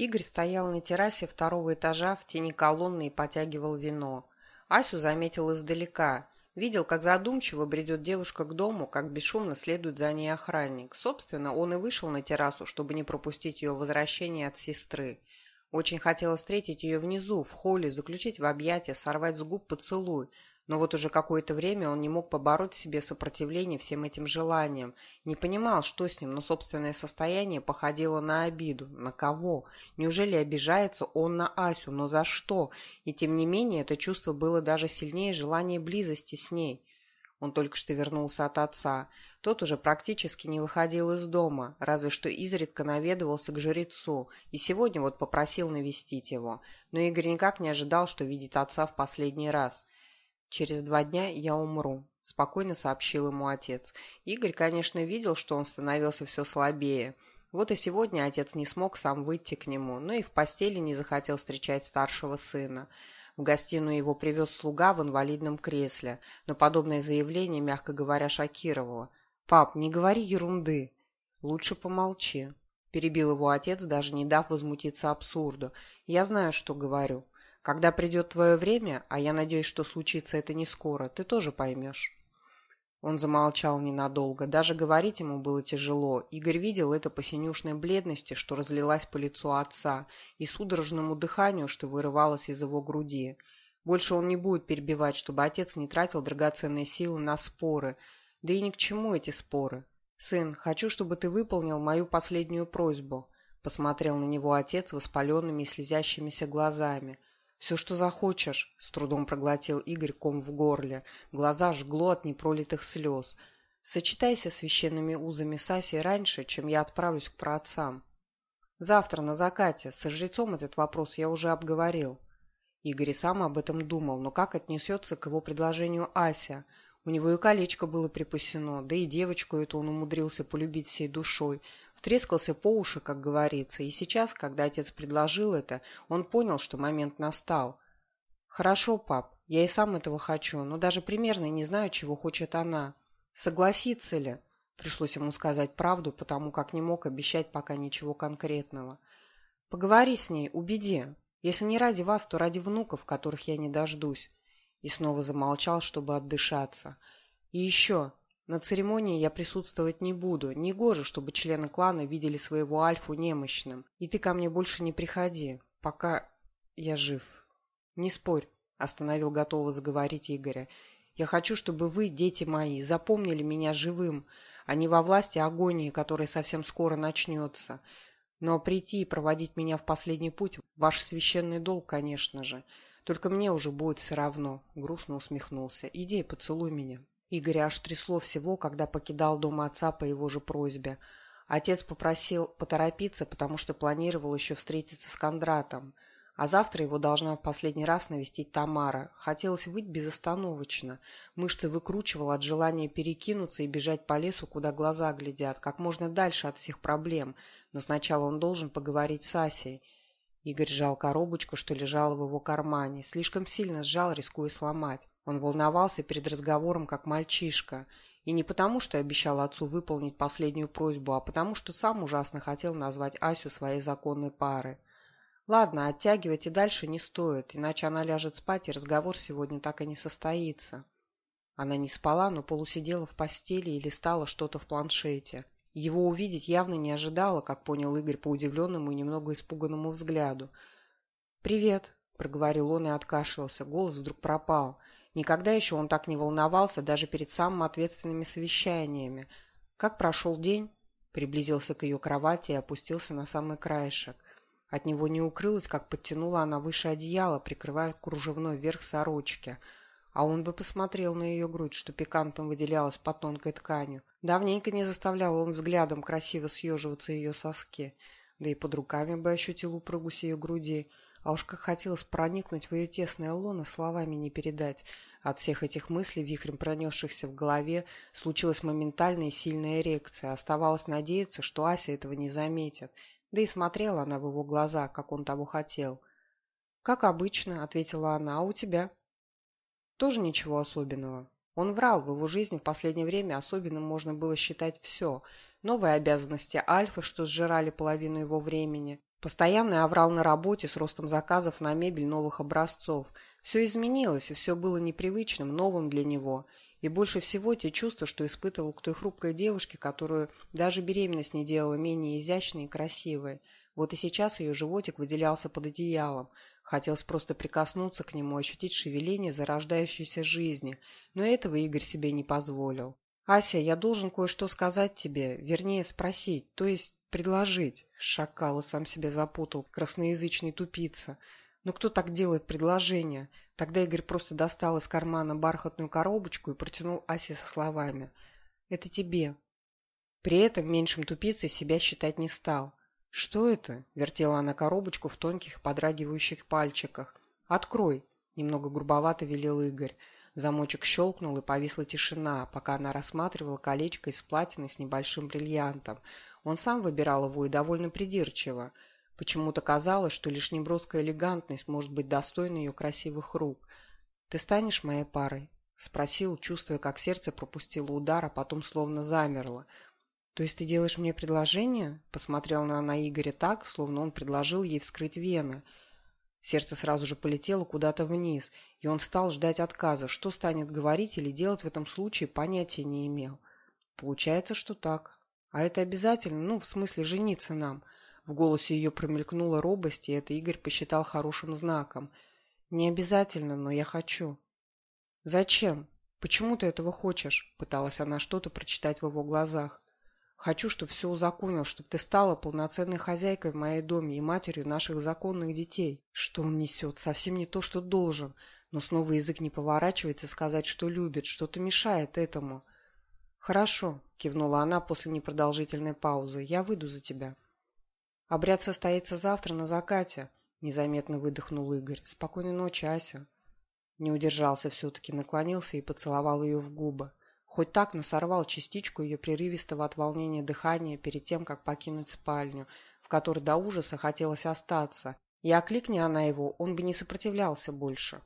Игорь стоял на террасе второго этажа в тени колонны и потягивал вино. Асю заметил издалека. Видел, как задумчиво бредет девушка к дому, как бесшумно следует за ней охранник. Собственно, он и вышел на террасу, чтобы не пропустить ее возвращение от сестры. Очень хотел встретить ее внизу, в холле, заключить в объятия, сорвать с губ поцелуй – но вот уже какое-то время он не мог побороть себе сопротивление всем этим желаниям. Не понимал, что с ним, но собственное состояние походило на обиду. На кого? Неужели обижается он на Асю? Но за что? И тем не менее, это чувство было даже сильнее желания близости с ней. Он только что вернулся от отца. Тот уже практически не выходил из дома, разве что изредка наведывался к жрецу, и сегодня вот попросил навестить его. Но Игорь никак не ожидал, что видит отца в последний раз. «Через два дня я умру», – спокойно сообщил ему отец. Игорь, конечно, видел, что он становился все слабее. Вот и сегодня отец не смог сам выйти к нему, но и в постели не захотел встречать старшего сына. В гостиную его привез слуга в инвалидном кресле, но подобное заявление, мягко говоря, шокировало. «Пап, не говори ерунды. Лучше помолчи», – перебил его отец, даже не дав возмутиться абсурду. «Я знаю, что говорю. Когда придет твое время, а я надеюсь, что случится это не скоро, ты тоже поймешь». Он замолчал ненадолго. Даже говорить ему было тяжело. Игорь видел это по синюшной бледности, что разлилась по лицу отца, и судорожному дыханию, что вырывалось из его груди. Больше он не будет перебивать, чтобы отец не тратил драгоценные силы на споры. Да и ни к чему эти споры. «Сын, хочу, чтобы ты выполнил мою последнюю просьбу», — посмотрел на него отец воспаленными и слезящимися глазами — «Все, что захочешь», — с трудом проглотил Игорь ком в горле. Глаза жгло от непролитых слез. «Сочетайся священными узами с Асей раньше, чем я отправлюсь к праотцам. Завтра на закате. С жрецом этот вопрос я уже обговорил». Игорь сам об этом думал, но как отнесется к его предложению Ася? У него и колечко было припасено, да и девочку эту он умудрился полюбить всей душой. Втрескался по уши, как говорится, и сейчас, когда отец предложил это, он понял, что момент настал. «Хорошо, пап, я и сам этого хочу, но даже примерно не знаю, чего хочет она. Согласится ли?» Пришлось ему сказать правду, потому как не мог обещать пока ничего конкретного. «Поговори с ней, убеди. Если не ради вас, то ради внуков, которых я не дождусь и снова замолчал, чтобы отдышаться. «И еще, на церемонии я присутствовать не буду. Негоже, чтобы члены клана видели своего Альфу немощным. И ты ко мне больше не приходи, пока я жив». «Не спорь», — остановил готово заговорить Игоря. «Я хочу, чтобы вы, дети мои, запомнили меня живым, а не во власти агонии, которая совсем скоро начнется. Но прийти и проводить меня в последний путь — ваш священный долг, конечно же». Только мне уже будет все равно», — грустно усмехнулся. «Иди, поцелуй меня». Игоря аж трясло всего, когда покидал дом отца по его же просьбе. Отец попросил поторопиться, потому что планировал еще встретиться с Кондратом. А завтра его должна в последний раз навестить Тамара. Хотелось выть безостановочно. Мышцы выкручивало от желания перекинуться и бежать по лесу, куда глаза глядят, как можно дальше от всех проблем. Но сначала он должен поговорить с Асей. Игорь сжал коробочку, что лежала в его кармане. Слишком сильно сжал, рискуя сломать. Он волновался перед разговором, как мальчишка. И не потому, что обещал отцу выполнить последнюю просьбу, а потому, что сам ужасно хотел назвать Асю своей законной парой. Ладно, оттягивать и дальше не стоит, иначе она ляжет спать, и разговор сегодня так и не состоится. Она не спала, но полусидела в постели и листала что-то в планшете. Его увидеть явно не ожидала, как понял Игорь по удивленному и немного испуганному взгляду. «Привет», — проговорил он и откашлялся. Голос вдруг пропал. Никогда еще он так не волновался, даже перед самыми ответственными совещаниями. «Как прошел день?» Приблизился к ее кровати и опустился на самый краешек. От него не укрылось, как подтянула она выше одеяла, прикрывая кружевной верх сорочки — а он бы посмотрел на ее грудь, что пикантом выделялась под тонкой тканью. Давненько не заставлял он взглядом красиво съеживаться ее соски. Да и под руками бы ощутил упругость ее груди. А уж как хотелось проникнуть в ее тесное лоно, словами не передать. От всех этих мыслей, вихрем пронесшихся в голове, случилась моментальная и сильная эрекция. Оставалось надеяться, что Ася этого не заметит. Да и смотрела она в его глаза, как он того хотел. «Как обычно», — ответила она, — «а у тебя?» Тоже ничего особенного. Он врал, в его жизни в последнее время особенным можно было считать все. Новые обязанности Альфы, что сжирали половину его времени, Постоянный аврал на работе с ростом заказов на мебель новых образцов. Все изменилось, и все было непривычным, новым для него. И больше всего те чувства, что испытывал к той хрупкой девушке, которую даже беременность не делала менее изящной и красивой. Вот и сейчас ее животик выделялся под одеялом. Хотелось просто прикоснуться к нему, ощутить шевеление зарождающейся жизни. Но этого Игорь себе не позволил. «Ася, я должен кое-что сказать тебе, вернее спросить, то есть предложить». Шакал сам себя запутал, красноязычный тупица. Но кто так делает предложение? Тогда Игорь просто достал из кармана бархатную коробочку и протянул Асе со словами. «Это тебе». При этом меньшим тупицей себя считать не стал. «Что это?» — вертела она коробочку в тонких подрагивающих пальчиках. «Открой!» — немного грубовато велел Игорь. Замочек щелкнул, и повисла тишина, пока она рассматривала колечко из платины с небольшим бриллиантом. Он сам выбирал его и довольно придирчиво. Почему-то казалось, что лишь неброская элегантность может быть достойна ее красивых рук. «Ты станешь моей парой?» — спросил, чувствуя, как сердце пропустило удар, а потом словно замерло. «То есть ты делаешь мне предложение?» — посмотрела она на Игоря так, словно он предложил ей вскрыть вены — Сердце сразу же полетело куда-то вниз, и он стал ждать отказа. Что станет говорить или делать в этом случае, понятия не имел. Получается, что так. А это обязательно? Ну, в смысле, жениться нам. В голосе ее промелькнула робость, и это Игорь посчитал хорошим знаком. Не обязательно, но я хочу. Зачем? Почему ты этого хочешь? Пыталась она что-то прочитать в его глазах. Хочу, чтобы все узаконил, чтобы ты стала полноценной хозяйкой в моей доме и матерью наших законных детей. Что он несет? Совсем не то, что должен. Но снова язык не поворачивается сказать, что любит, что-то мешает этому. «Хорошо», — кивнула она после непродолжительной паузы, — «я выйду за тебя». «Обряд состоится завтра на закате», — незаметно выдохнул Игорь. «Спокойной ночи, Ася». Не удержался все-таки, наклонился и поцеловал ее в губы. Хоть так, но сорвал частичку ее прерывистого от волнения дыхания перед тем, как покинуть спальню, в которой до ужаса хотелось остаться. И окликни она его, он бы не сопротивлялся больше.